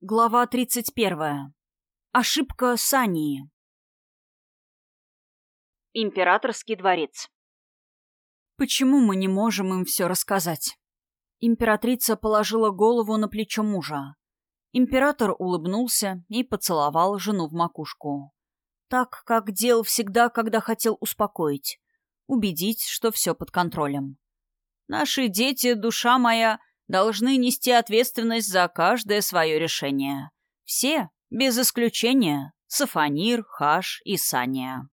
Глава 31. Ошибка Сании. Императорский дворец. Почему мы не можем им все рассказать? Императрица положила голову на плечо мужа. Император улыбнулся и поцеловал жену в макушку. Так, как делал всегда, когда хотел успокоить. Убедить, что все под контролем. Наши дети, душа моя, должны нести ответственность за каждое свое решение. Все, без исключения, Сафанир, Хаш и Саня.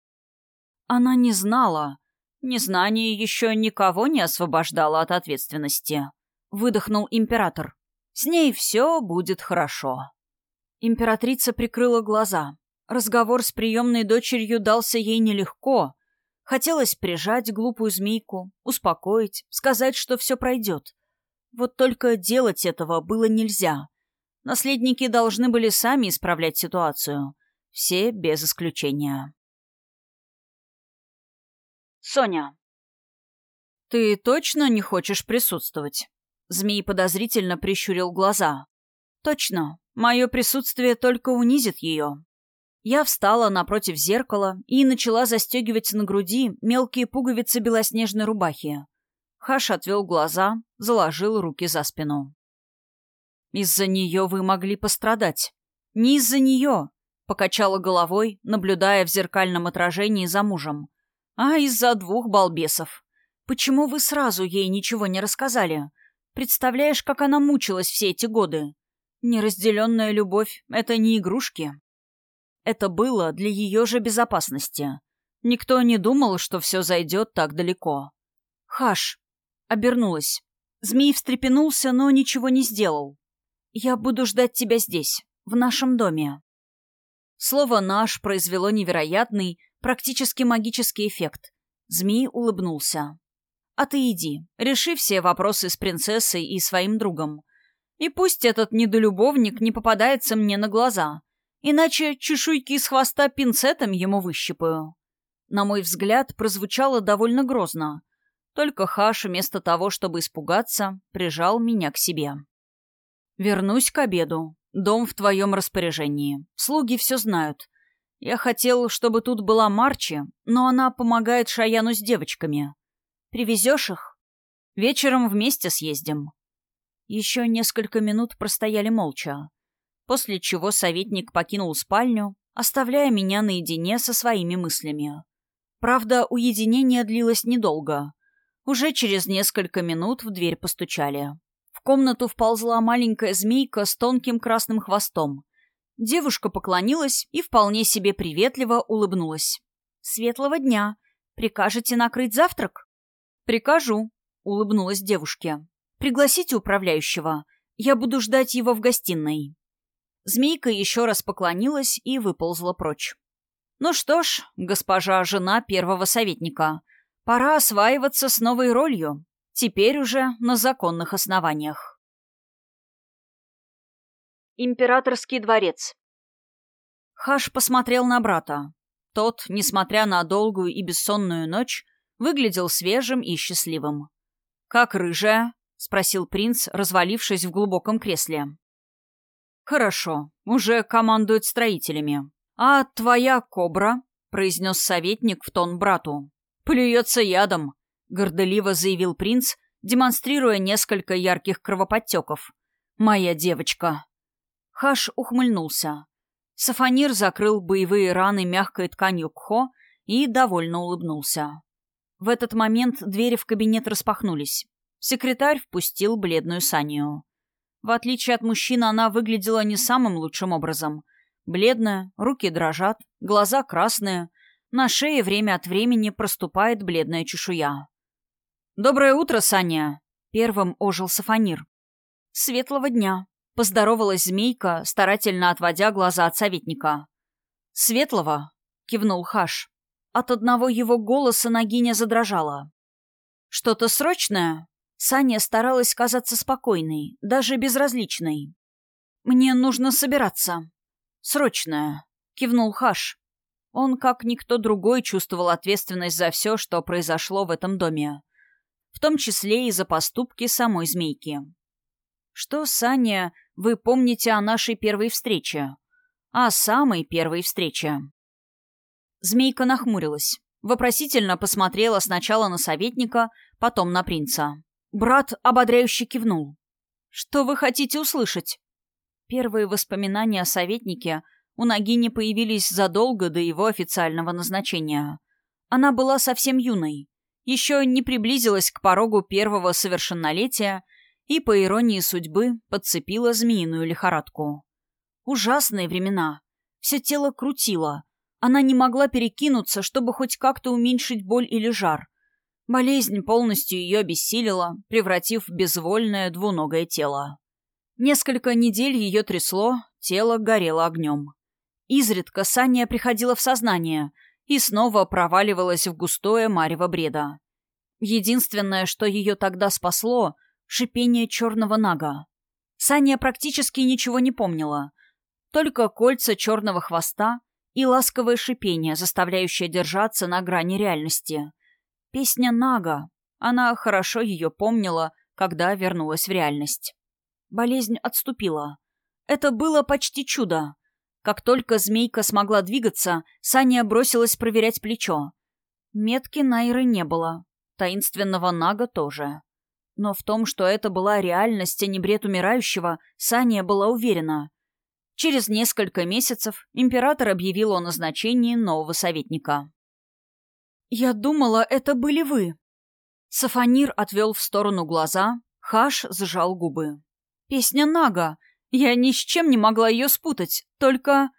Она не знала. Незнание еще никого не освобождало от ответственности. Выдохнул император. С ней все будет хорошо. Императрица прикрыла глаза. Разговор с приемной дочерью дался ей нелегко. Хотелось прижать глупую змейку, успокоить, сказать, что все пройдет. Вот только делать этого было нельзя. Наследники должны были сами исправлять ситуацию. Все без исключения. Соня. «Ты точно не хочешь присутствовать?» Змей подозрительно прищурил глаза. «Точно. Мое присутствие только унизит ее». Я встала напротив зеркала и начала застегивать на груди мелкие пуговицы белоснежной рубахи. Хаш отвел глаза, заложил руки за спину. «Из-за нее вы могли пострадать». «Не из-за нее», — покачала головой, наблюдая в зеркальном отражении за мужем. «А из-за двух балбесов. Почему вы сразу ей ничего не рассказали? Представляешь, как она мучилась все эти годы? Неразделенная любовь — это не игрушки». Это было для ее же безопасности. Никто не думал, что все зайдет так далеко. «Хаш, Обернулась. Змей встрепенулся, но ничего не сделал. «Я буду ждать тебя здесь, в нашем доме». Слово «наш» произвело невероятный, практически магический эффект. Змей улыбнулся. «А ты иди, реши все вопросы с принцессой и своим другом. И пусть этот недолюбовник не попадается мне на глаза, иначе чешуйки с хвоста пинцетом ему выщипаю». На мой взгляд, прозвучало довольно грозно, только Хаш, вместо того, чтобы испугаться, прижал меня к себе. «Вернусь к обеду. Дом в твоем распоряжении. Слуги все знают. Я хотел, чтобы тут была Марчи, но она помогает Шаяну с девочками. Привезешь их? Вечером вместе съездим». Еще несколько минут простояли молча, после чего советник покинул спальню, оставляя меня наедине со своими мыслями. Правда, уединение длилось недолго. Уже через несколько минут в дверь постучали. В комнату вползла маленькая змейка с тонким красным хвостом. Девушка поклонилась и вполне себе приветливо улыбнулась. «Светлого дня! Прикажете накрыть завтрак?» «Прикажу», — улыбнулась девушке. «Пригласите управляющего. Я буду ждать его в гостиной». Змейка еще раз поклонилась и выползла прочь. «Ну что ж, госпожа жена первого советника, Пора осваиваться с новой ролью, теперь уже на законных основаниях. Императорский дворец Хаш посмотрел на брата. Тот, несмотря на долгую и бессонную ночь, выглядел свежим и счастливым. «Как рыжая?» — спросил принц, развалившись в глубоком кресле. «Хорошо, уже командует строителями. А твоя кобра?» — произнес советник в тон брату. «Плюется ядом», — гордоливо заявил принц, демонстрируя несколько ярких кровоподтеков. «Моя девочка». Хаш ухмыльнулся. Сафонир закрыл боевые раны мягкой тканью кхо и довольно улыбнулся. В этот момент двери в кабинет распахнулись. Секретарь впустил бледную Санию. В отличие от мужчины, она выглядела не самым лучшим образом. Бледная, руки дрожат, глаза красные — на шее время от времени проступает бледная чешуя. «Доброе утро, Саня!» — первым ожил Сафонир. «Светлого дня!» — поздоровалась змейка, старательно отводя глаза от советника. «Светлого!» — кивнул Хаш. От одного его голоса Нагиня задрожала. «Что-то срочное?» Саня старалась казаться спокойной, даже безразличной. «Мне нужно собираться». «Срочное», — кивнул Хаш. Он, как никто другой, чувствовал ответственность за все, что произошло в этом доме. В том числе и за поступки самой змейки. Что Саня, вы помните о нашей первой встрече. О самой первой встрече». Змейка нахмурилась. Вопросительно посмотрела сначала на советника, потом на принца. Брат ободряюще кивнул. «Что вы хотите услышать?» Первые воспоминания о советнике у Нагини появились задолго до его официального назначения. Она была совсем юной, еще не приблизилась к порогу первого совершеннолетия и, по иронии судьбы, подцепила змеиную лихорадку. Ужасные времена. Все тело крутило. Она не могла перекинуться, чтобы хоть как-то уменьшить боль или жар. Болезнь полностью ее обессилила, превратив в безвольное двуногое тело. Несколько недель ее трясло, тело горело огнем. Изредка Саня приходила в сознание и снова проваливалась в густое марево бреда. Единственное, что ее тогда спасло — шипение черного нага. Саня практически ничего не помнила. Только кольца черного хвоста и ласковое шипение, заставляющее держаться на грани реальности. Песня Нага. Она хорошо ее помнила, когда вернулась в реальность. Болезнь отступила. Это было почти чудо. Как только змейка смогла двигаться, Саня бросилась проверять плечо. Метки Найры не было. Таинственного Нага тоже. Но в том, что это была реальность, а не бред умирающего, Саня была уверена. Через несколько месяцев император объявил о назначении нового советника. «Я думала, это были вы». Сафанир отвел в сторону глаза, Хаш сжал губы. «Песня Нага. Я ни с чем не могла ее спутать, только...»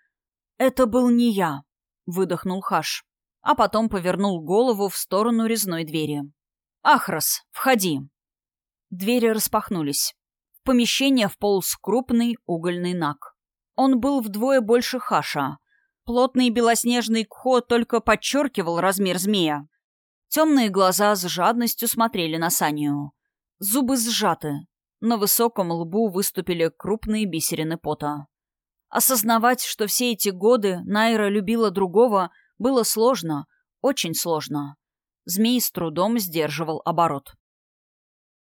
«Это был не я», — выдохнул Хаш, а потом повернул голову в сторону резной двери. «Ахрос, входи». Двери распахнулись. В помещение вполз крупный угольный наг. Он был вдвое больше хаша. Плотный белоснежный кхо только подчеркивал размер змея. Темные глаза с жадностью смотрели на Санию. Зубы сжаты. На высоком лбу выступили крупные бисерины пота. Осознавать, что все эти годы Найра любила другого, было сложно, очень сложно. Змей с трудом сдерживал оборот.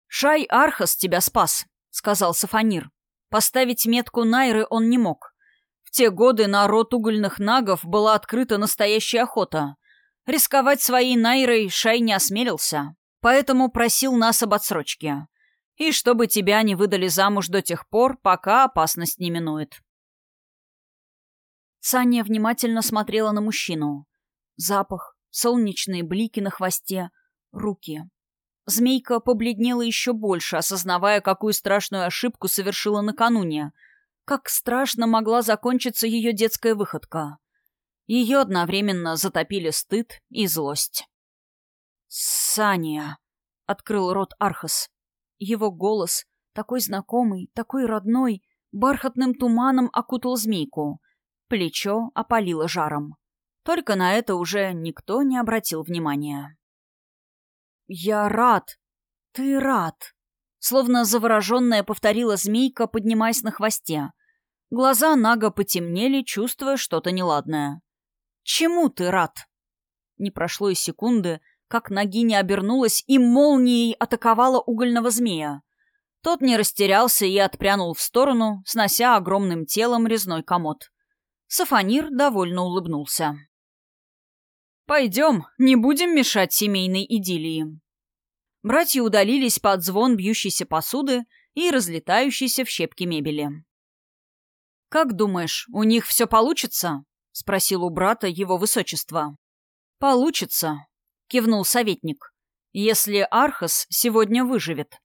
«Шай Архас тебя спас», — сказал Сафанир. Поставить метку Найры он не мог. В те годы на рот угольных нагов была открыта настоящая охота. Рисковать своей Найрой Шай не осмелился, поэтому просил нас об отсрочке. И чтобы тебя не выдали замуж до тех пор, пока опасность не минует. Саня внимательно смотрела на мужчину. Запах, солнечные блики на хвосте, руки. Змейка побледнела еще больше, осознавая, какую страшную ошибку совершила накануне. Как страшно могла закончиться ее детская выходка. Ее одновременно затопили стыд и злость. «Саня!» — открыл рот Архас. Его голос, такой знакомый, такой родной, бархатным туманом окутал змейку. Плечо опалило жаром. Только на это уже никто не обратил внимания. «Я рад! Ты рад!» Словно завороженная повторила змейка, поднимаясь на хвосте. Глаза Нага потемнели, чувствуя что-то неладное. «Чему ты рад?» Не прошло и секунды, как Нагиня обернулась и молнией атаковала угольного змея. Тот не растерялся и отпрянул в сторону, снося огромным телом резной комод. Сафанир довольно улыбнулся. «Пойдем, не будем мешать семейной идиллии». Братья удалились под звон бьющейся посуды и разлетающейся в щепки мебели. «Как думаешь, у них все получится?» — спросил у брата его высочество. «Получится», — кивнул советник. «Если Архас сегодня выживет».